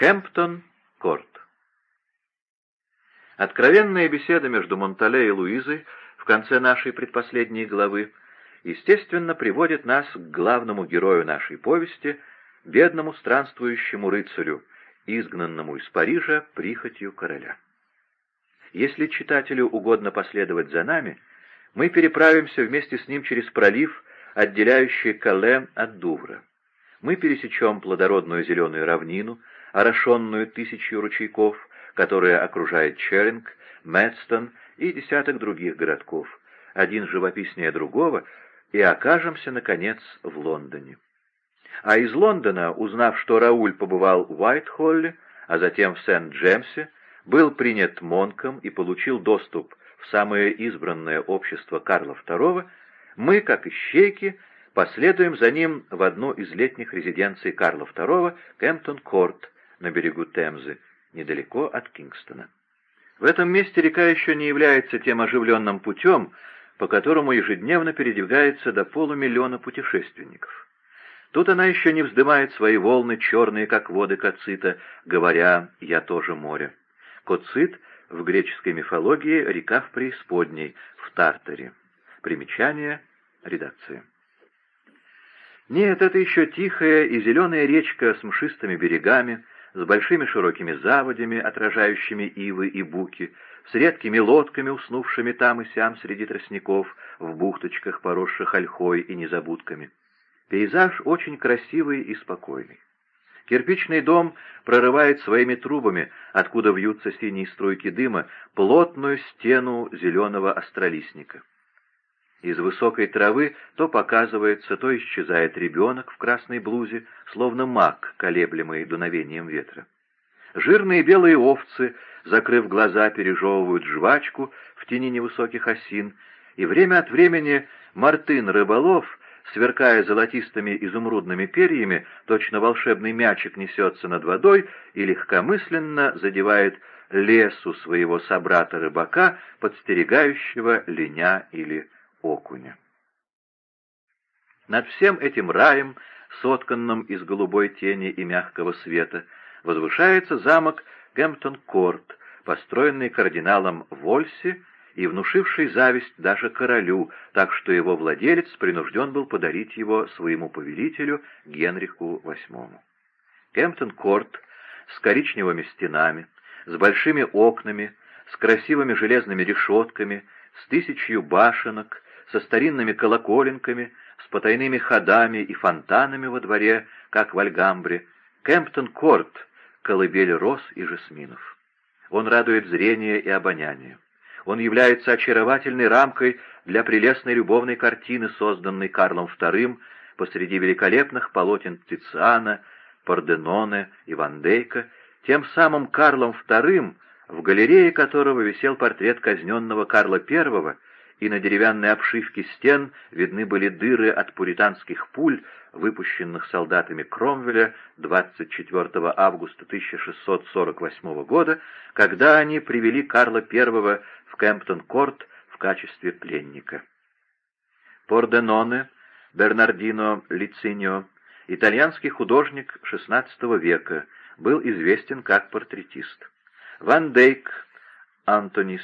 Кемптон-Корт Откровенная беседа между Монтале и Луизой в конце нашей предпоследней главы, естественно, приводит нас к главному герою нашей повести, бедному странствующему рыцарю, изгнанному из Парижа прихотью короля. Если читателю угодно последовать за нами, мы переправимся вместе с ним через пролив, отделяющий Кале от Дувра. Мы пересечем плодородную зеленую равнину, орошенную тысячью ручейков, которая окружает Черинг, Мэдстон и десяток других городков, один живописнее другого, и окажемся, наконец, в Лондоне. А из Лондона, узнав, что Рауль побывал в Уайт-Холле, а затем в Сент-Джемсе, был принят Монком и получил доступ в самое избранное общество Карла II, мы, как ищейки, последуем за ним в одну из летних резиденций Карла II, Кемптон-Корт, на берегу Темзы, недалеко от Кингстона. В этом месте река еще не является тем оживленным путем, по которому ежедневно передвигается до полумиллиона путешественников. Тут она еще не вздымает свои волны, черные, как воды Кацита, говоря «я тоже море». Коцит в греческой мифологии река в преисподней, в Тартаре. Примечание редакции. Нет, это еще тихая и зеленая речка с мшистыми берегами, с большими широкими заводями, отражающими ивы и буки, с редкими лодками, уснувшими там и сям среди тростников, в бухточках, поросших ольхой и незабудками. Пейзаж очень красивый и спокойный. Кирпичный дом прорывает своими трубами, откуда вьются синие струйки дыма, плотную стену зеленого остролистника. Из высокой травы то показывается, то исчезает ребенок в красной блузе, словно маг, колеблемый дуновением ветра. Жирные белые овцы, закрыв глаза, пережевывают жвачку в тени невысоких осин, и время от времени мартын-рыболов, сверкая золотистыми изумрудными перьями, точно волшебный мячик несется над водой и легкомысленно задевает лесу своего собрата-рыбака, подстерегающего линя или окуня. Над всем этим раем, сотканным из голубой тени и мягкого света, возвышается замок Гэмптон-Корт, построенный кардиналом Вольси и внушивший зависть даже королю, так что его владелец принужден был подарить его своему повелителю Генриху VIII. Кемптон-Корт с коричневыми стенами, с большими окнами, с красивыми железными решетками, с тысячью башенок, со старинными колоколенками, с потайными ходами и фонтанами во дворе, как в Альгамбре, Кемптон-Корт, колыбель роз и жасминов. Он радует зрение и обоняние. Он является очаровательной рамкой для прелестной любовной картины, созданной Карлом II посреди великолепных полотен Тициана, Порденоне и Ван Дейка, тем самым Карлом II, в галерее которого висел портрет казненного Карла I, и на деревянной обшивке стен видны были дыры от пуританских пуль, выпущенных солдатами Кромвеля 24 августа 1648 года, когда они привели Карла I в Кемптон-Корт в качестве пленника. Порденоне, Бернардино Лициньо, итальянский художник XVI века, был известен как портретист. Ван Дейк, Антонис,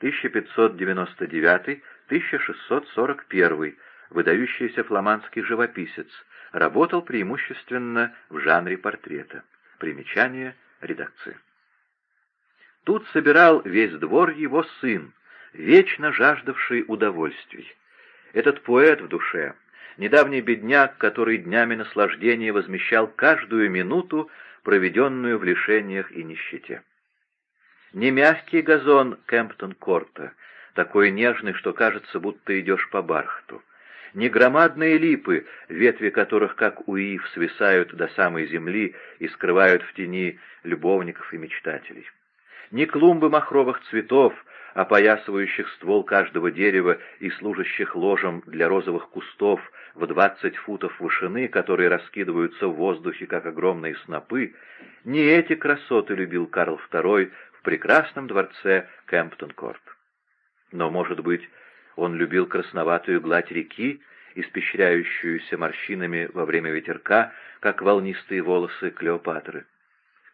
1599-1641, выдающийся фламандский живописец, работал преимущественно в жанре портрета. Примечание редакции. Тут собирал весь двор его сын, вечно жаждавший удовольствий. Этот поэт в душе, недавний бедняк, который днями наслаждения возмещал каждую минуту, проведенную в лишениях и нищете. Не мягкий газон Кемптон-Корта, такой нежный, что кажется, будто идешь по бархату. Не громадные липы, ветви которых, как у ив, свисают до самой земли и скрывают в тени любовников и мечтателей. Не клумбы махровых цветов, опоясывающих ствол каждого дерева и служащих ложем для розовых кустов в двадцать футов вышины, которые раскидываются в воздухе, как огромные снопы, не эти красоты любил Карл II в прекрасном дворце Кемптон-Корт. Но, может быть, он любил красноватую гладь реки, испещряющуюся морщинами во время ветерка, как волнистые волосы Клеопатры.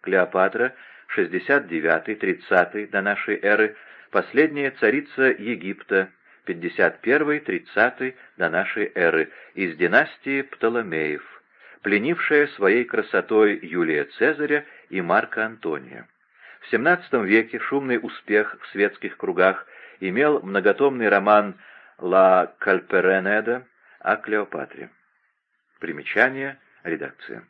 Клеопатра, 69-30 до нашей эры, последняя царица Египта, 51-30 до нашей эры, из династии Птоломеев, пленившая своей красотой Юлия Цезаря и Марка Антония. В XVII веке шумный успех в светских кругах имел многотомный роман «Ла Кальперенеда» о Клеопатре. Примечание редакция.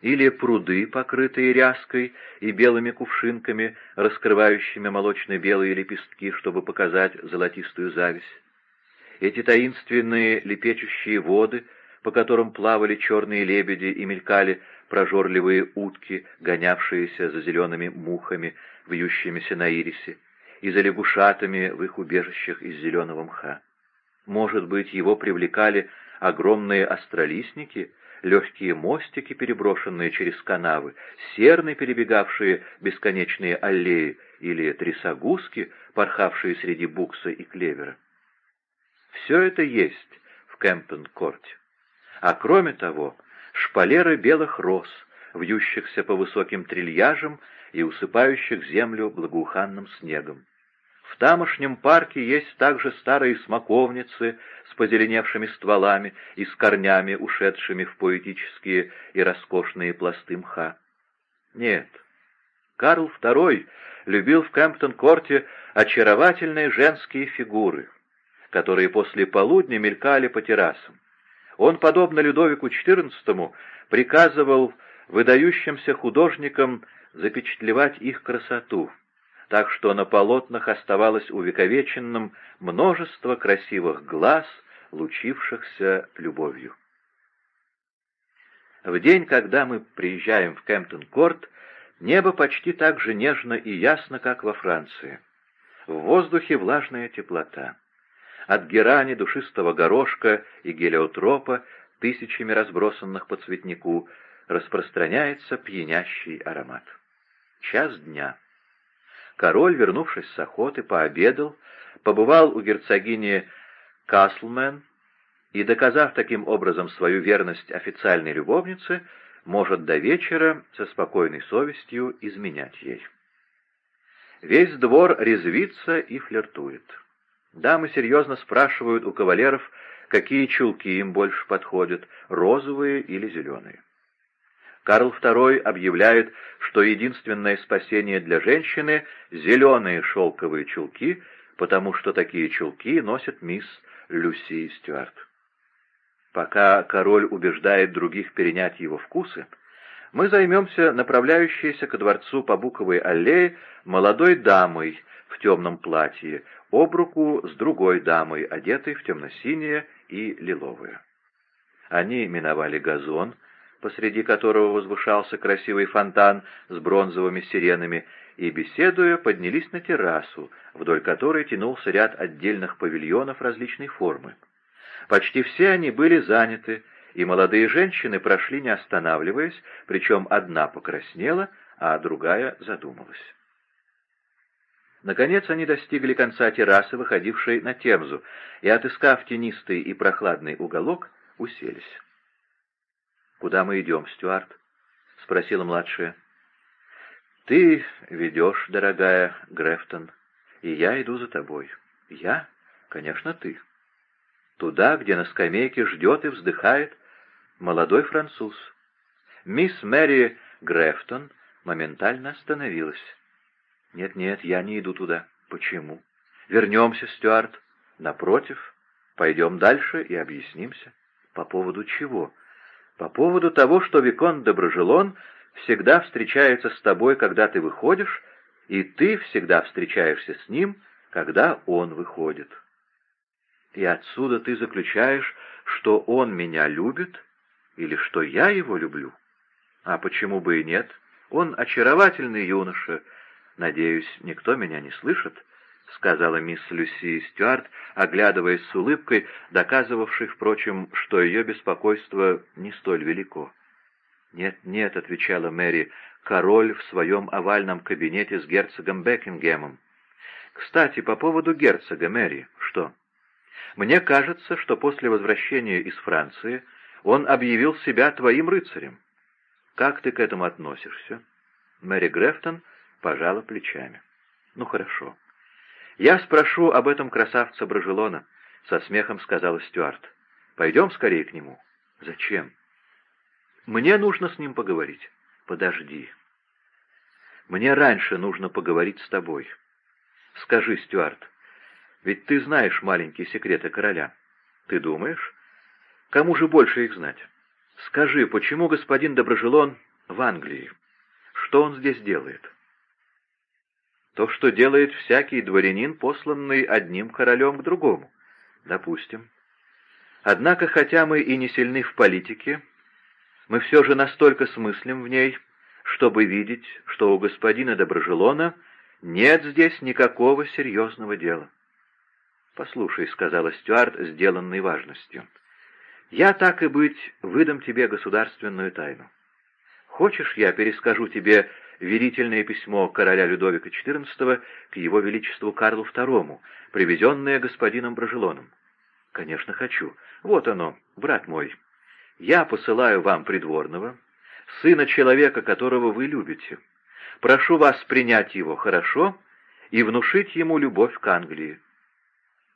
Или пруды, покрытые ряской и белыми кувшинками, раскрывающими молочно-белые лепестки, чтобы показать золотистую зависть. Эти таинственные лепечущие воды, по которым плавали черные лебеди и мелькали прожорливые утки, гонявшиеся за зелеными мухами, вьющимися на ирисе, и за лягушатами в их убежищах из зеленого мха. Может быть, его привлекали огромные астролистники, легкие мостики, переброшенные через канавы, серны, перебегавшие бесконечные аллеи, или трясогузки, порхавшие среди букса и клевера. Все это есть в Кемпен-корте. А кроме того, шпалеры белых роз, вьющихся по высоким трильяжам и усыпающих землю благоуханным снегом. В тамошнем парке есть также старые смоковницы с позеленевшими стволами и с корнями, ушедшими в поэтические и роскошные пласты мха. Нет, Карл II любил в Кэмптон-корте очаровательные женские фигуры, которые после полудня мелькали по террасам. Он, подобно Людовику XIV, приказывал выдающимся художникам запечатлевать их красоту, так что на полотнах оставалось увековеченным множество красивых глаз, лучившихся любовью. В день, когда мы приезжаем в Кемптон-Корт, небо почти так же нежно и ясно, как во Франции. В воздухе влажная теплота. От герани, душистого горошка и гелиотропа, тысячами разбросанных по цветнику, распространяется пьянящий аромат. Час дня. Король, вернувшись с охоты, пообедал, побывал у герцогини Каслмен и, доказав таким образом свою верность официальной любовнице, может до вечера со спокойной совестью изменять ей. Весь двор резвится и флиртует. Дамы серьезно спрашивают у кавалеров, какие чулки им больше подходят, розовые или зеленые. Карл II объявляет, что единственное спасение для женщины — зеленые шелковые чулки, потому что такие чулки носит мисс Люси Стюарт. Пока король убеждает других перенять его вкусы, мы займемся направляющейся ко дворцу по Буковой аллее молодой дамой в темном платье, об руку с другой дамой, одетой в темно-синее и лиловое. Они миновали газон, посреди которого возвышался красивый фонтан с бронзовыми сиренами, и, беседуя, поднялись на террасу, вдоль которой тянулся ряд отдельных павильонов различной формы. Почти все они были заняты, и молодые женщины прошли не останавливаясь, причем одна покраснела, а другая задумалась. Наконец они достигли конца террасы, выходившей на Темзу, и, отыскав тенистый и прохладный уголок, уселись. «Куда мы идем, Стюарт?» — спросила младшая. «Ты ведешь, дорогая Грефтон, и я иду за тобой». «Я? Конечно, ты». Туда, где на скамейке ждет и вздыхает молодой француз. Мисс Мэри Грефтон моментально остановилась. «Нет-нет, я не иду туда». «Почему?» «Вернемся, Стюарт. Напротив, пойдем дальше и объяснимся». «По поводу чего?» По поводу того, что Викон Доброжелон всегда встречается с тобой, когда ты выходишь, и ты всегда встречаешься с ним, когда он выходит. И отсюда ты заключаешь, что он меня любит или что я его люблю. А почему бы и нет? Он очаровательный юноша. Надеюсь, никто меня не слышит. — сказала мисс Люси Стюарт, оглядываясь с улыбкой, доказывавшей, впрочем, что ее беспокойство не столь велико. «Нет, нет», — отвечала Мэри, — «король в своем овальном кабинете с герцогом Бекингемом». «Кстати, по поводу герцога, Мэри, что?» «Мне кажется, что после возвращения из Франции он объявил себя твоим рыцарем». Как ты к этому относишься?» Мэри Грефтон пожала плечами. «Ну, хорошо. Я спрошу об этом красавца Брожелона», — со смехом сказала Стюарт. «Пойдем скорее к нему». «Зачем?» «Мне нужно с ним поговорить». «Подожди. Мне раньше нужно поговорить с тобой. Скажи, Стюарт, ведь ты знаешь маленькие секреты короля. Ты думаешь? Кому же больше их знать? Скажи, почему господин Доброжелон в Англии? Что он здесь делает?» То, что делает всякий дворянин, посланный одним королем к другому. Допустим. Однако, хотя мы и не сильны в политике, мы все же настолько смыслим в ней, чтобы видеть, что у господина Доброжелона нет здесь никакого серьезного дела. «Послушай», — сказала Стюарт, сделанной важностью, — «я, так и быть, выдам тебе государственную тайну. Хочешь, я перескажу тебе верительное письмо короля Людовика XIV к его величеству Карлу II, привезенное господином Брожелоном. «Конечно, хочу. Вот оно, брат мой. Я посылаю вам придворного, сына человека, которого вы любите. Прошу вас принять его хорошо и внушить ему любовь к Англии».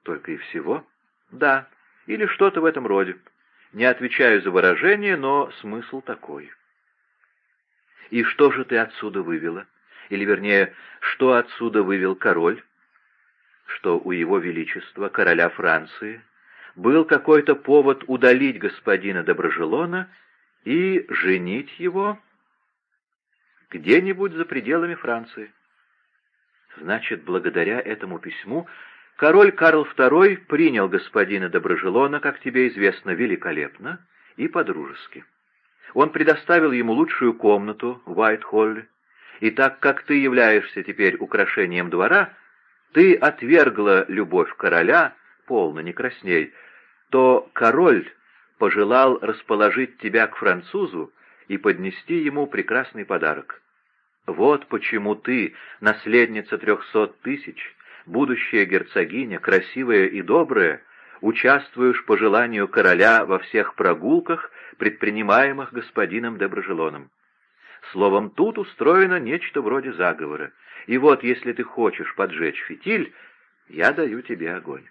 «Только и всего?» «Да, или что-то в этом роде. Не отвечаю за выражение, но смысл такой». И что же ты отсюда вывела? Или, вернее, что отсюда вывел король? Что у его величества, короля Франции, был какой-то повод удалить господина Доброжелона и женить его где-нибудь за пределами Франции. Значит, благодаря этому письму король Карл II принял господина Доброжелона, как тебе известно, великолепно и подружески. Он предоставил ему лучшую комнату в Уайт-Холле, и так как ты являешься теперь украшением двора, ты отвергла любовь короля, полно не красней, то король пожелал расположить тебя к французу и поднести ему прекрасный подарок. Вот почему ты, наследница трехсот тысяч, будущая герцогиня, красивая и добрая, участвуешь по желанию короля во всех прогулках, предпринимаемых господином Доброжелоном. Словом, тут устроено нечто вроде заговора. И вот, если ты хочешь поджечь фитиль, я даю тебе огонь.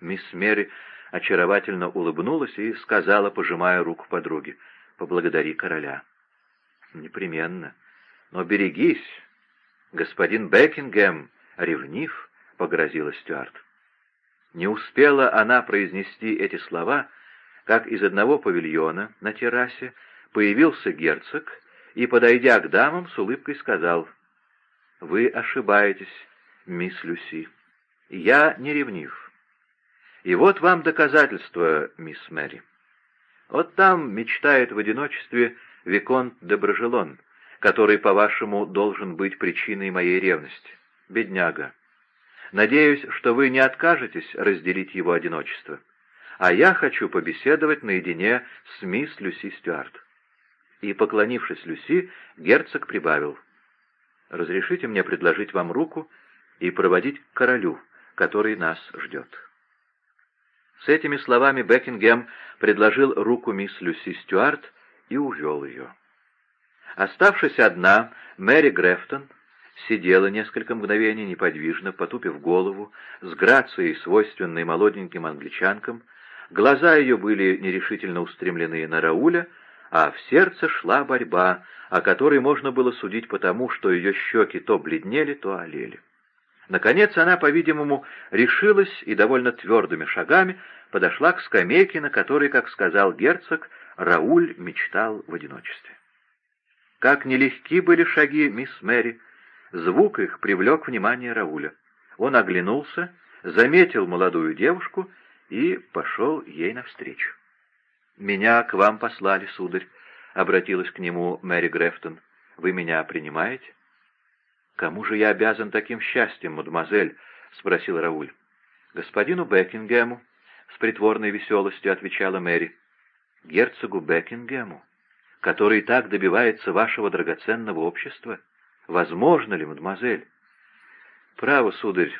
Мисс Мэри очаровательно улыбнулась и сказала, пожимая руку подруге, «Поблагодари короля». «Непременно. Но берегись. Господин Бекингем ревнив», — погрозила Стюарт. Не успела она произнести эти слова, как из одного павильона на террасе появился герцог и, подойдя к дамам, с улыбкой сказал, «Вы ошибаетесь, мисс Люси. Я не ревнив. И вот вам доказательство, мисс Мэри. Вот там мечтает в одиночестве Виконт де Брожелон, который, по-вашему, должен быть причиной моей ревности. Бедняга. Надеюсь, что вы не откажетесь разделить его одиночество. А я хочу побеседовать наедине с мисс Люси Стюарт. И, поклонившись Люси, герцог прибавил. «Разрешите мне предложить вам руку и проводить к королю, который нас ждет». С этими словами Бекингем предложил руку мисс Люси Стюарт и увел ее. Оставшись одна, Мэри Грефтон сидела несколько мгновений неподвижно, потупив голову, с грацией, свойственной молоденьким англичанкам, глаза ее были нерешительно устремлены на Рауля, а в сердце шла борьба, о которой можно было судить потому, что ее щеки то бледнели, то олели. Наконец она, по-видимому, решилась и довольно твердыми шагами подошла к скамейке, на которой, как сказал герцог, Рауль мечтал в одиночестве. Как нелегки были шаги мисс Мэри, Звук их привлек внимание Рауля. Он оглянулся, заметил молодую девушку и пошел ей навстречу. «Меня к вам послали, сударь», — обратилась к нему Мэри Грефтон. «Вы меня принимаете?» «Кому же я обязан таким счастьем, мадемуазель?» — спросил Рауль. «Господину Бекингему», — с притворной веселостью отвечала Мэри. «Герцогу Бекингему, который так добивается вашего драгоценного общества?» Возможно ли, мадемуазель? Право, сударь,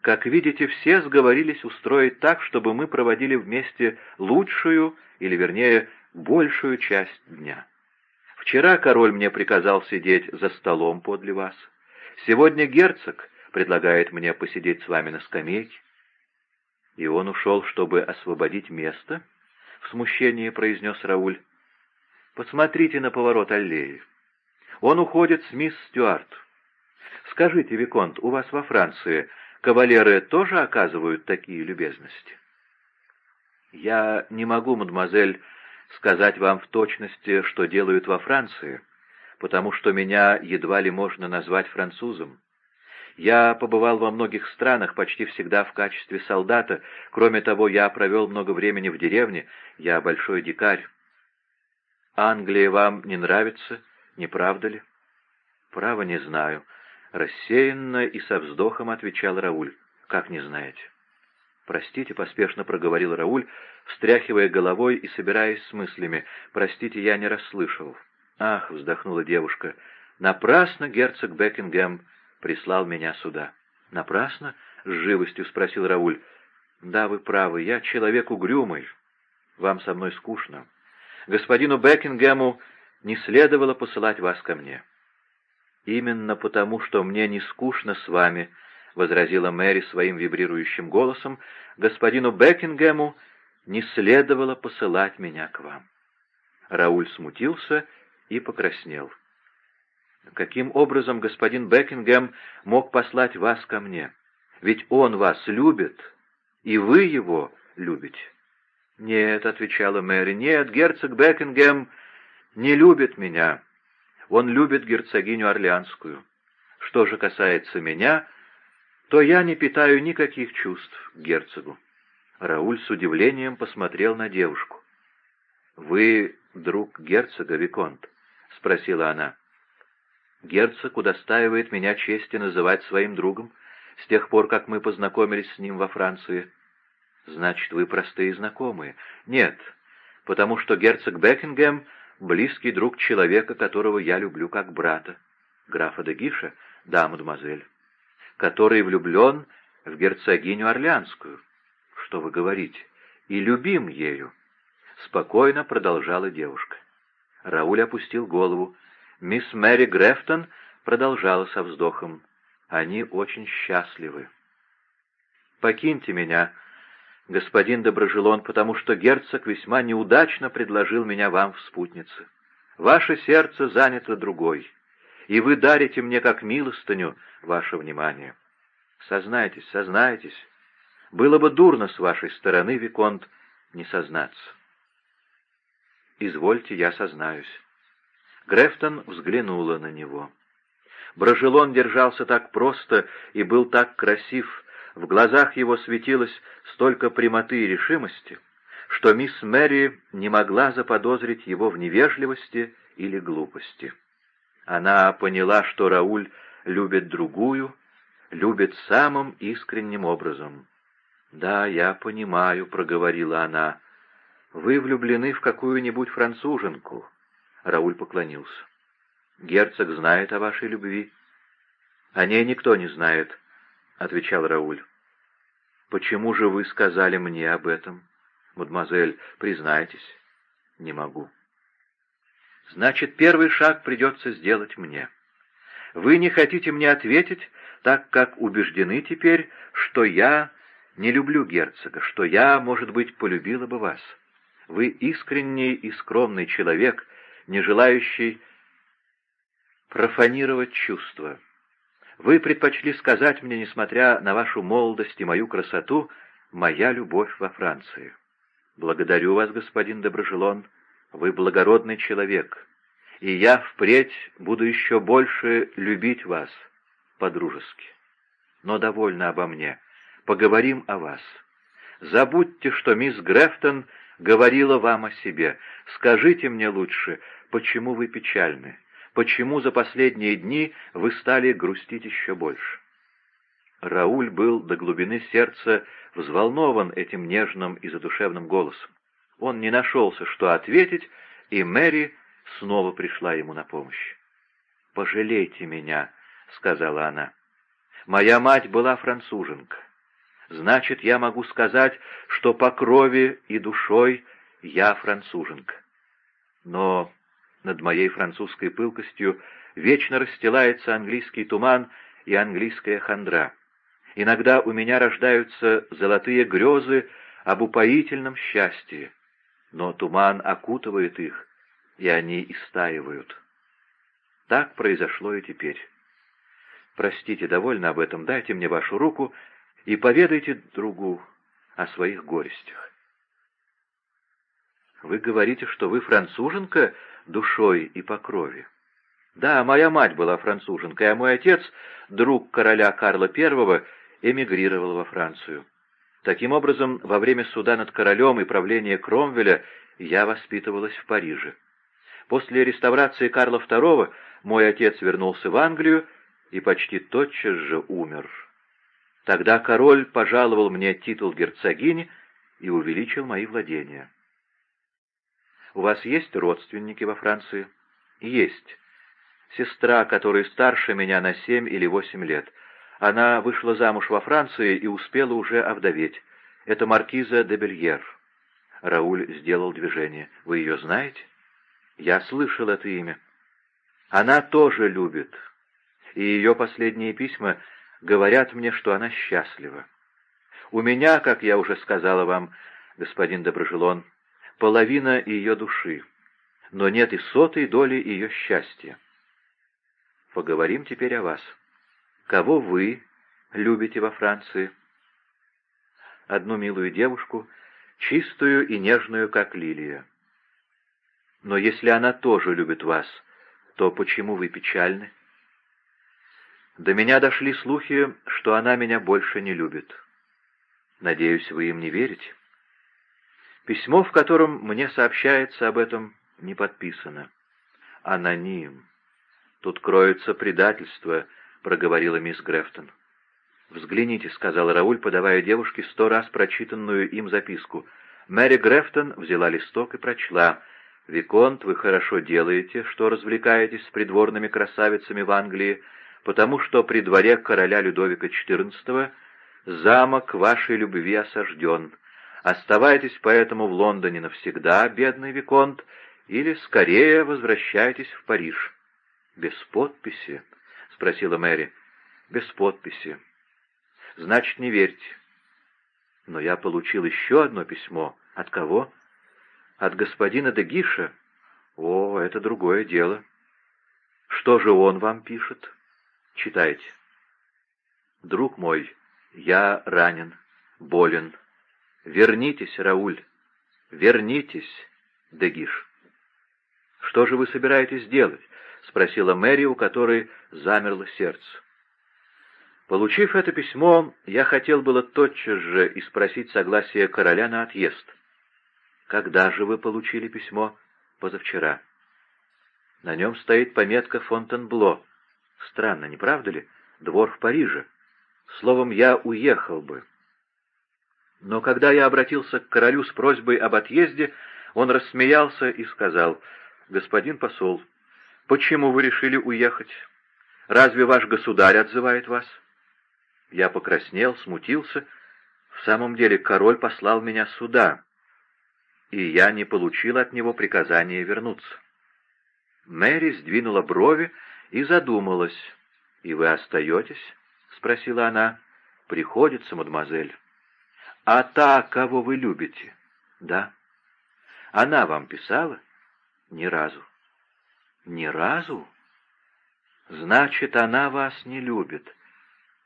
как видите, все сговорились устроить так, чтобы мы проводили вместе лучшую, или вернее, большую часть дня. Вчера король мне приказал сидеть за столом подле вас. Сегодня герцог предлагает мне посидеть с вами на скамейке. И он ушел, чтобы освободить место? В смущении произнес Рауль. Посмотрите на поворот аллеи. Он уходит с мисс Стюарт. Скажите, Виконт, у вас во Франции кавалеры тоже оказывают такие любезности? Я не могу, мадемуазель, сказать вам в точности, что делают во Франции, потому что меня едва ли можно назвать французом. Я побывал во многих странах, почти всегда в качестве солдата. Кроме того, я провел много времени в деревне, я большой дикарь. Англия вам не нравится, не правда ли? Право не знаю. Рассеянно и со вздохом отвечал Рауль. Как не знаете? «Простите», — поспешно проговорил Рауль, встряхивая головой и собираясь с мыслями. «Простите, я не расслышал». «Ах», — вздохнула девушка, — «напрасно герцог Бекингем прислал меня сюда». «Напрасно?» — с живостью спросил Рауль. «Да, вы правы, я человек угрюмый. Вам со мной скучно. Господину Бекингему не следовало посылать вас ко мне». «Именно потому, что мне не скучно с вами», — возразила Мэри своим вибрирующим голосом, — «господину Бекингему не следовало посылать меня к вам». Рауль смутился и покраснел. «Каким образом господин Бекингем мог послать вас ко мне? Ведь он вас любит, и вы его любите». «Нет», — отвечала Мэри, — «нет, герцог Бекингем не любит меня. Он любит герцогиню Орлеанскую. Что же касается меня, то я не питаю никаких чувств к герцогу. Рауль с удивлением посмотрел на девушку. «Вы друг герцога, Виконт?» — спросила она. «Герцог удостаивает меня чести называть своим другом с тех пор, как мы познакомились с ним во Франции». «Значит, вы простые знакомые?» «Нет, потому что герцог Бекингем — близкий друг человека, которого я люблю как брата». «Графа де Гиша?» «Да, мадемуазель» который влюблен в герцогиню Орлеанскую. Что вы говорите? И любим ею. Спокойно продолжала девушка. Рауль опустил голову. Мисс Мэри Грефтон продолжала со вздохом. Они очень счастливы. «Покиньте меня, господин Доброжелон, потому что герцог весьма неудачно предложил меня вам в спутнице. Ваше сердце занято другой и вы дарите мне как милостыню ваше внимание. Сознайтесь, сознайтесь. Было бы дурно с вашей стороны, Виконт, не сознаться. Извольте, я сознаюсь. Грефтон взглянула на него. Брожелон держался так просто и был так красив, в глазах его светилось столько прямоты и решимости, что мисс Мэри не могла заподозрить его в невежливости или глупости. Она поняла, что Рауль любит другую, любит самым искренним образом. «Да, я понимаю», — проговорила она. «Вы влюблены в какую-нибудь француженку?» Рауль поклонился. «Герцог знает о вашей любви?» «О ней никто не знает», — отвечал Рауль. «Почему же вы сказали мне об этом, мадемуазель, признайтесь?» «Не могу». Значит, первый шаг придется сделать мне. Вы не хотите мне ответить, так как убеждены теперь, что я не люблю герцога, что я, может быть, полюбила бы вас. Вы искренний и скромный человек, не желающий профанировать чувства. Вы предпочли сказать мне, несмотря на вашу молодость и мою красоту, моя любовь во Франции. Благодарю вас, господин Доброжелон, вы благородный человек, и я впредь буду еще больше любить вас по-дружески. Но довольно обо мне. Поговорим о вас. Забудьте, что мисс Грефтон говорила вам о себе. Скажите мне лучше, почему вы печальны? Почему за последние дни вы стали грустить еще больше? Рауль был до глубины сердца взволнован этим нежным и задушевным голосом. Он не нашелся, что ответить, и Мэри снова пришла ему на помощь. «Пожалейте меня», — сказала она. «Моя мать была француженка. Значит, я могу сказать, что по крови и душой я француженка. Но над моей французской пылкостью вечно расстилается английский туман и английская хандра. Иногда у меня рождаются золотые грезы об упоительном счастье, но туман окутывает их, и они истаивают. Так произошло и теперь. Простите, довольно об этом, дайте мне вашу руку и поведайте другу о своих горестях. Вы говорите, что вы француженка душой и по крови. Да, моя мать была француженкой, а мой отец, друг короля Карла I, эмигрировал во Францию. Таким образом, во время суда над королем и правления Кромвеля я воспитывалась в Париже. После реставрации Карла II мой отец вернулся в Англию и почти тотчас же умер. Тогда король пожаловал мне титул герцогини и увеличил мои владения. У вас есть родственники во Франции? Есть. Сестра, которая старше меня на семь или восемь лет. Она вышла замуж во Франции и успела уже овдоветь. Это маркиза де Бельер. Рауль сделал движение. Вы ее знаете? Я слышал это имя. Она тоже любит. И ее последние письма говорят мне, что она счастлива. У меня, как я уже сказала вам, господин Доброжелон, половина ее души, но нет и сотой доли ее счастья. Поговорим теперь о вас. Кого вы любите во Франции? Одну милую девушку, чистую и нежную, как лилия. Но если она тоже любит вас, то почему вы печальны? До меня дошли слухи, что она меня больше не любит. Надеюсь, вы им не верите? Письмо, в котором мне сообщается об этом, не подписано. Аноним. Тут кроется предательство, — проговорила мисс Грефтон. «Взгляните», — сказал Рауль, подавая девушке сто раз прочитанную им записку. Мэри Грефтон взяла листок и прочла. «Виконт, вы хорошо делаете, что развлекаетесь с придворными красавицами в Англии, потому что при дворе короля Людовика XIV замок вашей любви осажден. Оставайтесь поэтому в Лондоне навсегда, бедный Виконт, или скорее возвращайтесь в Париж. — Без подписи? — спросила Мэри. — Без подписи. — Значит, не верьте. Но я получил еще одно письмо. От кого? От господина Дегиша. О, это другое дело. Что же он вам пишет? Читайте. Друг мой, я ранен, болен. «Вернитесь, Рауль, вернитесь, Дегиш». «Что же вы собираетесь делать?» — спросила Мэри, у которой замерло сердце. Получив это письмо, я хотел было тотчас же и спросить согласие короля на отъезд. «Когда же вы получили письмо?» «Позавчера». На нем стоит пометка «Фонтенбло». Странно, не правда ли? Двор в Париже. Словом, я уехал бы. Но когда я обратился к королю с просьбой об отъезде, он рассмеялся и сказал, «Господин посол, почему вы решили уехать? Разве ваш государь отзывает вас?» Я покраснел, смутился. В самом деле король послал меня сюда, и я не получил от него приказания вернуться. Мэри сдвинула брови и задумалась. «И вы остаетесь?» — спросила она. «Приходится, мадемуазель». «А та, кого вы любите?» «Да». «Она вам писала?» «Ни разу». «Ни разу?» «Значит, она вас не любит.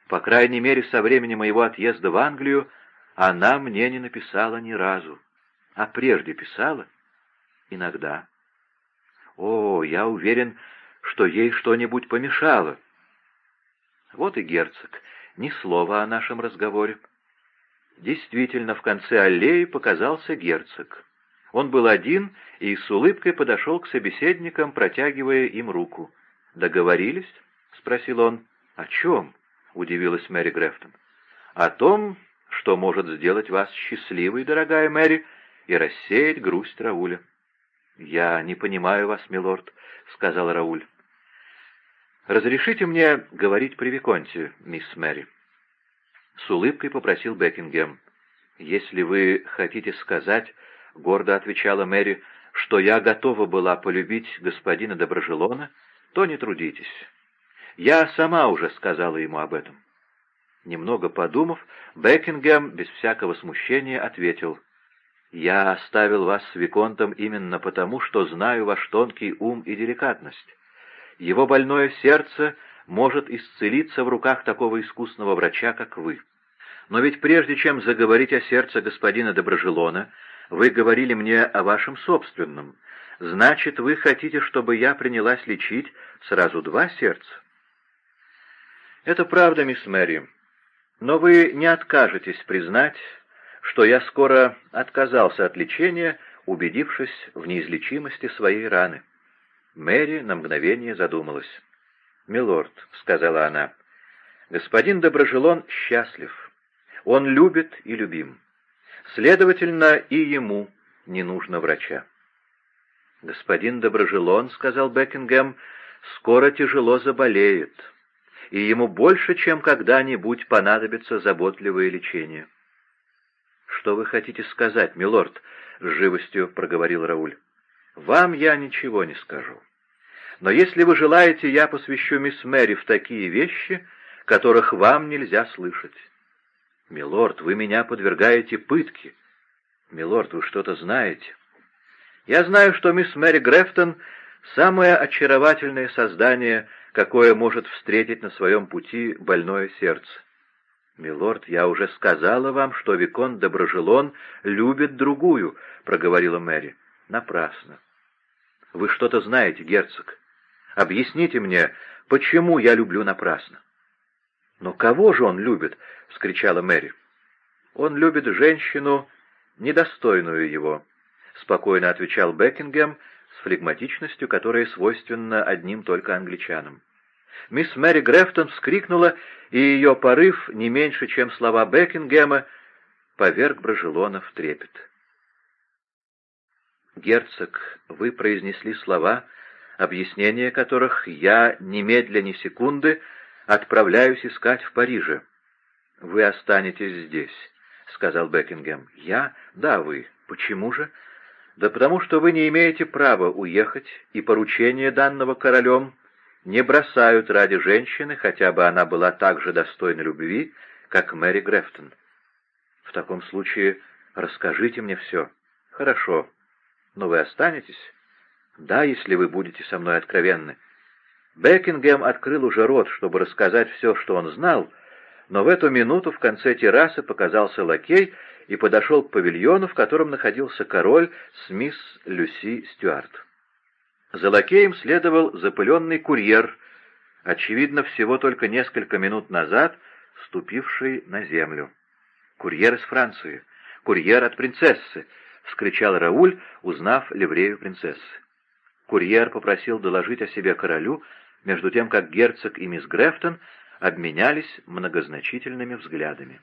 По крайней мере, со времени моего отъезда в Англию она мне не написала ни разу. А прежде писала?» «Иногда». «О, я уверен, что ей что-нибудь помешало». Вот и герцог. Ни слова о нашем разговоре. Действительно, в конце аллеи показался герцог. Он был один и с улыбкой подошел к собеседникам, протягивая им руку. «Договорились?» — спросил он. «О чем?» — удивилась Мэри Грефтон. «О том, что может сделать вас счастливой, дорогая Мэри, и рассеять грусть Рауля». «Я не понимаю вас, милорд», — сказал Рауль. «Разрешите мне говорить при Виконте, мисс Мэри?» С улыбкой попросил Бекингем. «Если вы хотите сказать, — гордо отвечала Мэри, — что я готова была полюбить господина Доброжелона, то не трудитесь. Я сама уже сказала ему об этом. Немного подумав, Бекингем без всякого смущения ответил, «Я оставил вас с Виконтом именно потому, что знаю ваш тонкий ум и деликатность. Его больное сердце может исцелиться в руках такого искусного врача, как вы. Но ведь прежде чем заговорить о сердце господина Доброжелона, вы говорили мне о вашем собственном. Значит, вы хотите, чтобы я принялась лечить сразу два сердца? Это правда, мисс Мэри. Но вы не откажетесь признать, что я скоро отказался от лечения, убедившись в неизлечимости своей раны. Мэри на мгновение задумалась. «Милорд», — сказала она, — «господин Доброжелон счастлив. Он любит и любим. Следовательно, и ему не нужно врача». «Господин Доброжелон», — сказал Бекингем, — «скоро тяжело заболеет, и ему больше, чем когда-нибудь понадобится заботливое лечение». «Что вы хотите сказать, милорд?» — с живостью проговорил Рауль. «Вам я ничего не скажу. Но если вы желаете, я посвящу мисс Мэри в такие вещи, которых вам нельзя слышать. Милорд, вы меня подвергаете пытке. Милорд, вы что-то знаете. Я знаю, что мисс Мэри Грефтон — самое очаровательное создание, какое может встретить на своем пути больное сердце. «Милорд, я уже сказала вам, что Викон Доброжелон любит другую», — проговорила Мэри. «Напрасно. Вы что-то знаете, герцог. Объясните мне, почему я люблю напрасно?» «Но кого же он любит?» — вскричала Мэри. «Он любит женщину, недостойную его», — спокойно отвечал Бекингем с флегматичностью, которая свойственна одним только англичанам. Мисс Мэри Грефтон вскрикнула, и ее порыв, не меньше, чем слова Бекингема, поверг Брожелона в трепет. «Герцог, вы произнесли слова, объяснение которых я немедля ни секунды отправляюсь искать в Париже. Вы останетесь здесь», — сказал Бекингем. «Я? Да, вы. Почему же?» «Да потому что вы не имеете права уехать, и поручение данного королем не бросают ради женщины, хотя бы она была так же достойна любви, как Мэри Грефтон. В таком случае расскажите мне все. Хорошо. Но вы останетесь? Да, если вы будете со мной откровенны. Бекингем открыл уже рот, чтобы рассказать все, что он знал, но в эту минуту в конце террасы показался лакей и подошел к павильону, в котором находился король с мисс Люси Стюарт. За лакеем следовал запыленный курьер, очевидно, всего только несколько минут назад ступивший на землю. «Курьер из Франции! Курьер от принцессы!» — вскричал Рауль, узнав ливрею принцессы. Курьер попросил доложить о себе королю, между тем как герцог и мисс Грефтон обменялись многозначительными взглядами.